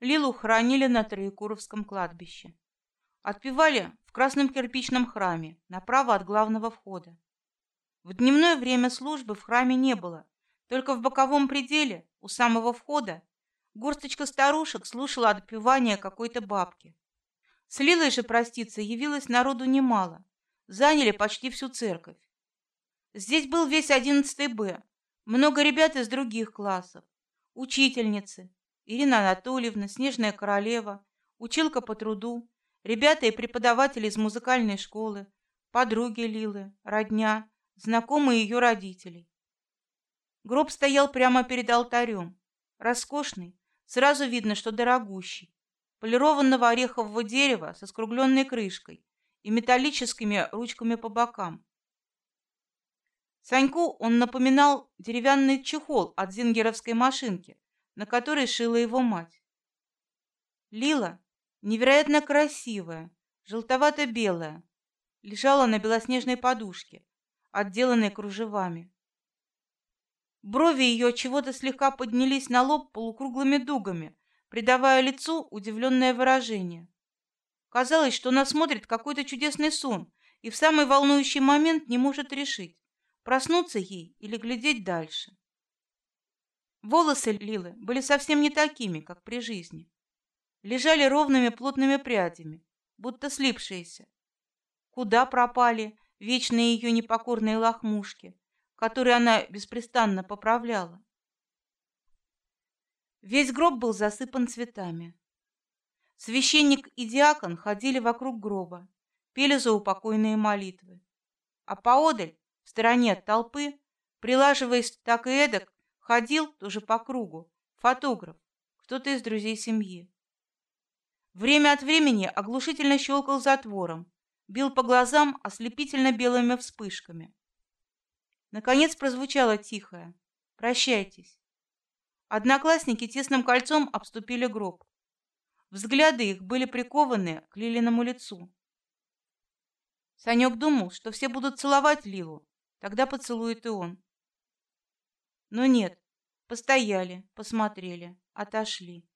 Лилу хоронили на Троекуровском кладбище. Отпевали в красном кирпичном храме, направо от главного входа. В дневное время службы в храме не было, только в боковом пределе, у самого входа, горсточка старушек слушала отпевание какой-то бабки. С Лилой же проститься явилось народу немало, заняли почти всю церковь. Здесь был весь одиннадцатый Б, много ребят из других классов, учительницы, Ирина Анатольевна, Снежная королева, училка по труду, ребята и преподаватели из музыкальной школы, подруги Лилы, родня, знакомые ее родителей. Гроб стоял прямо перед алтарем, роскошный, сразу видно, что дорогущий, полированного орехового дерева со скругленной крышкой и металлическими ручками по бокам. Саньку он напоминал деревянный чехол от зингеровской машинки, на которой шила его мать. Лила, невероятно красивая, желтовато-белая, лежала на белоснежной подушке, отделанной кружевами. Брови ее чего-то слегка поднялись на лоб полукруглыми дугами, придавая лицу удивленное выражение. Казалось, что она смотрит какой-то чудесный сон и в самый волнующий момент не может решить, проснуться ей или глядеть дальше. Волосы Лилы были совсем не такими, как при жизни. Лежали ровными плотными прядями, будто слипшиеся. Куда пропали вечные ее непокорные лохмушки, которые она беспрестанно поправляла? Весь гроб был засыпан цветами. Священник и диакон ходили вокруг гроба, пели заупокойные молитвы. А поодаль, в стороне от толпы, прилаживаясь так и эдак, Ходил тоже по кругу фотограф, кто-то из друзей семьи. Время от времени оглушительно щелкал затвором, бил по глазам ослепительно белыми вспышками. Наконец прозвучало тихое: "Прощайтесь". Одноклассники тесным кольцом обступили гроб. Взгляды их были прикованы к Лилиному лицу. Санек думал, что все будут целовать Лилу, тогда поцелует и он. Но нет, постояли, посмотрели, отошли.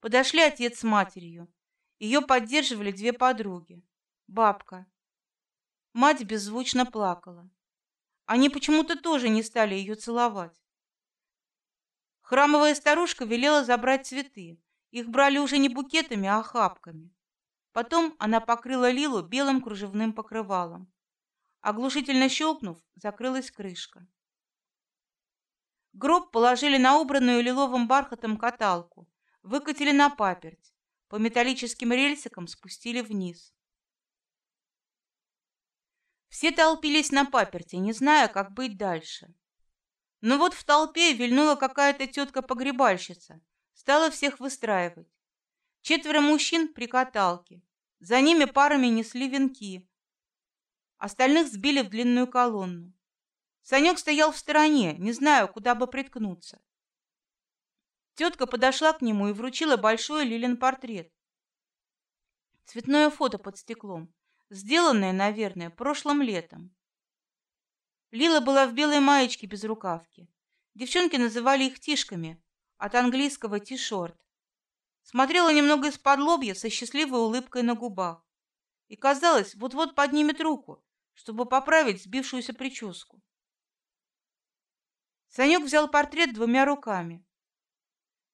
Подошли отец с матерью. Ее поддерживали две подруги. Бабка. Мать беззвучно плакала. Они почему-то тоже не стали ее целовать. Храмовая старушка велела забрать цветы. Их брали уже не букетами, а охапками. Потом она покрыла Лилу белым кружевным покрывалом. Оглушительно щелкнув, закрылась крышка. Гроб положили на убранную лиловым бархатом каталку, выкатили на паперть, по металлическим рельсикам спустили вниз. Все толпились на паперти, не зная, как быть дальше. Но вот в толпе вильнула какая-то тетка-погребальщица, стала всех выстраивать. Четверо мужчин при каталке, за ними парами несли венки, остальных сбили в длинную колонну. Санек стоял в стороне, не зная, куда бы приткнуться. Тетка подошла к нему и вручила большой Лилин портрет. Цветное фото под стеклом, сделанное, наверное, прошлым летом. Лила была в белой маечке без рукавки. Девчонки называли их тишками, от английского ти-шорт. Смотрела немного из-под лобья со счастливой улыбкой на губах. И казалось, вот-вот поднимет руку, чтобы поправить сбившуюся прическу. Санек взял портрет двумя руками,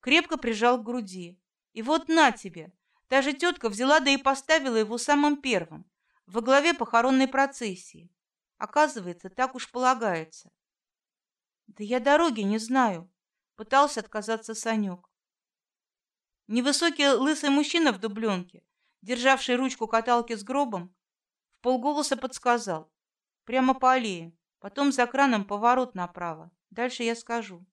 крепко прижал к груди. И вот на тебе, та же тетка взяла да и поставила его самым первым, во главе похоронной процессии. Оказывается, так уж полагается. Да я дороги не знаю, пытался отказаться Санек. Невысокий лысый мужчина в дубленке, державший ручку каталки с гробом, в полголоса подсказал: прямо по аллее, потом за краном поворот направо. Дальше я скажу.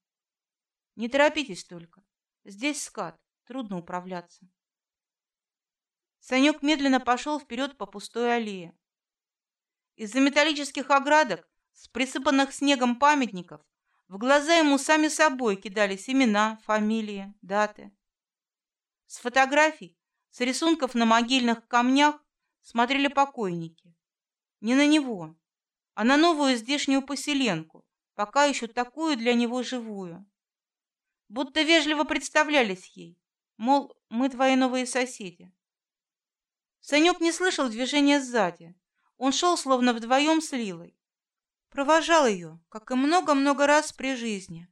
Не торопитесь только. Здесь скат, трудно управляться. Санек медленно пошел вперед по пустой аллее. Из-за металлических оградок, с присыпанных снегом памятников, в глаза ему сами собой кидались имена, фамилии, даты. С фотографий, с рисунков на могильных камнях смотрели покойники. Не на него, а на новую здешнюю поселенку, пока еще такую для него живую. Будто вежливо представлялись ей, Мол, мы твои новые соседи. Санек не слышал движения сзади. Он шел словно вдвоем с Лилой. Провожал ее, как и много-много раз при жизни.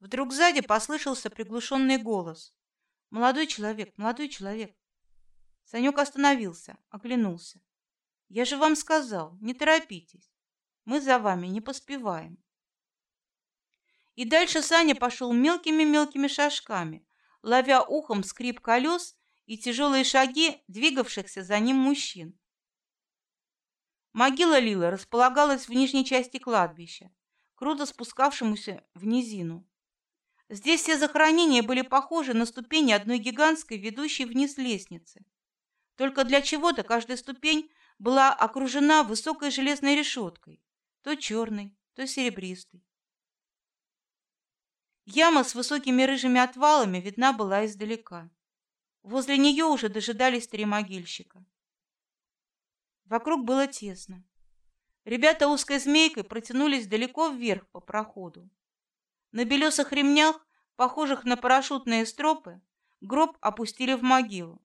Вдруг сзади послышался приглушенный голос. «Молодой человек, молодой человек!» Санек остановился, оглянулся. «Я же вам сказал, не торопитесь. Мы за вами не поспеваем». И дальше Саня пошел мелкими-мелкими шажками, ловя ухом скрип колес и тяжелые шаги двигавшихся за ним мужчин. Могила Лилы располагалась в нижней части кладбища, круто спускавшемуся в низину. Здесь все захоронения были похожи на ступени одной гигантской, ведущей вниз лестницы. Только для чего-то каждая ступень была окружена высокой железной решеткой, то черной, то серебристой. Яма с высокими рыжими отвалами видна была издалека. Возле нее уже дожидались три могильщика. Вокруг было тесно. Ребята узкой змейкой протянулись далеко вверх по проходу. На белесых ремнях, похожих на парашютные стропы, гроб опустили в могилу.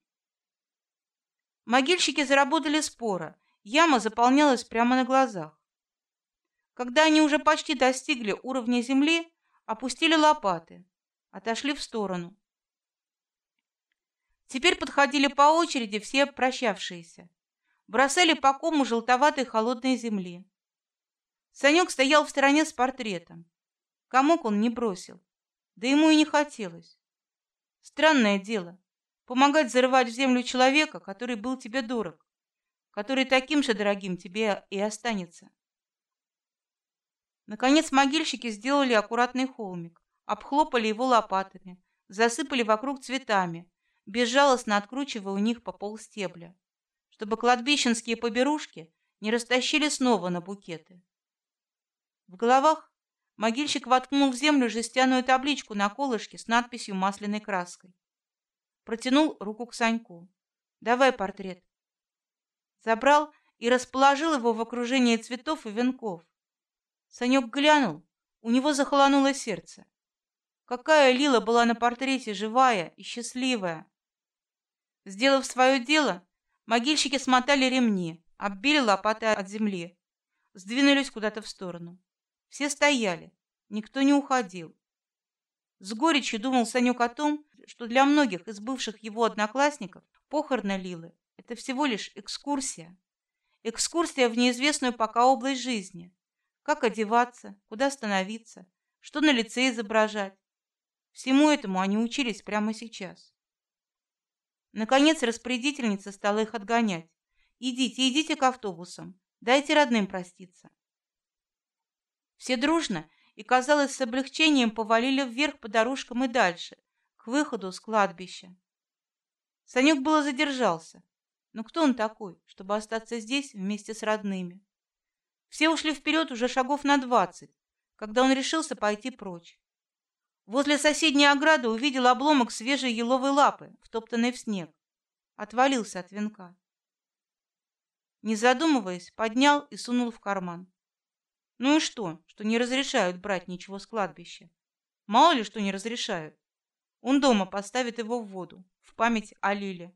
Могильщики заработали споро, яма заполнялась прямо на глазах. Когда они уже почти достигли уровня земли, опустили лопаты, отошли в сторону. Теперь подходили по очереди все прощавшиеся, бросали по кому желтоватой холодной земли. Санек стоял в стороне с портретом. Комок он не бросил, да ему и не хотелось. Странное дело, помогать зарывать в землю человека, который был тебе дорог, который таким же дорогим тебе и останется. Наконец могильщики сделали аккуратный холмик, обхлопали его лопатами, засыпали вокруг цветами, безжалостно откручивая у них по пол стебля, чтобы кладбищенские поберушки не растащили снова на букеты. В головах могильщик воткнул в землю жестяную табличку на колышке с надписью масляной краской протянул руку к Саньку. Давай портрет. Забрал и расположил его в окружении цветов и венков. Санек глянул, у него захолонуло сердце. Какая Лила была на портрете живая и счастливая. Сделав свое дело, могильщики смотали ремни, оббили лопаты от земли, сдвинулись куда-то в сторону. Все стояли, никто не уходил. С горечью думал Санек о том, что для многих из бывших его одноклассников похороны Лилы – это всего лишь экскурсия. Экскурсия в неизвестную пока область жизни. Как одеваться, куда становиться, что на лице изображать. Всему этому они учились прямо сейчас. Наконец распорядительница стала их отгонять. «Идите, идите к автобусам, дайте родным проститься». Все дружно и, казалось, с облегчением повалили вверх по дорожкам и дальше, к выходу с кладбища. Санек было задержался. Но кто он такой, чтобы остаться здесь вместе с родными? Все ушли вперед уже шагов на двадцать, когда он решился пойти прочь. Возле соседней ограды увидел обломок свежей еловой лапы, втоптанной в снег. Отвалился от венка. Не задумываясь, поднял и сунул в карман. Ну и что, что не разрешают брать ничего с кладбища? Мало ли что не разрешают. Он дома поставит его в воду, в память о Лиле.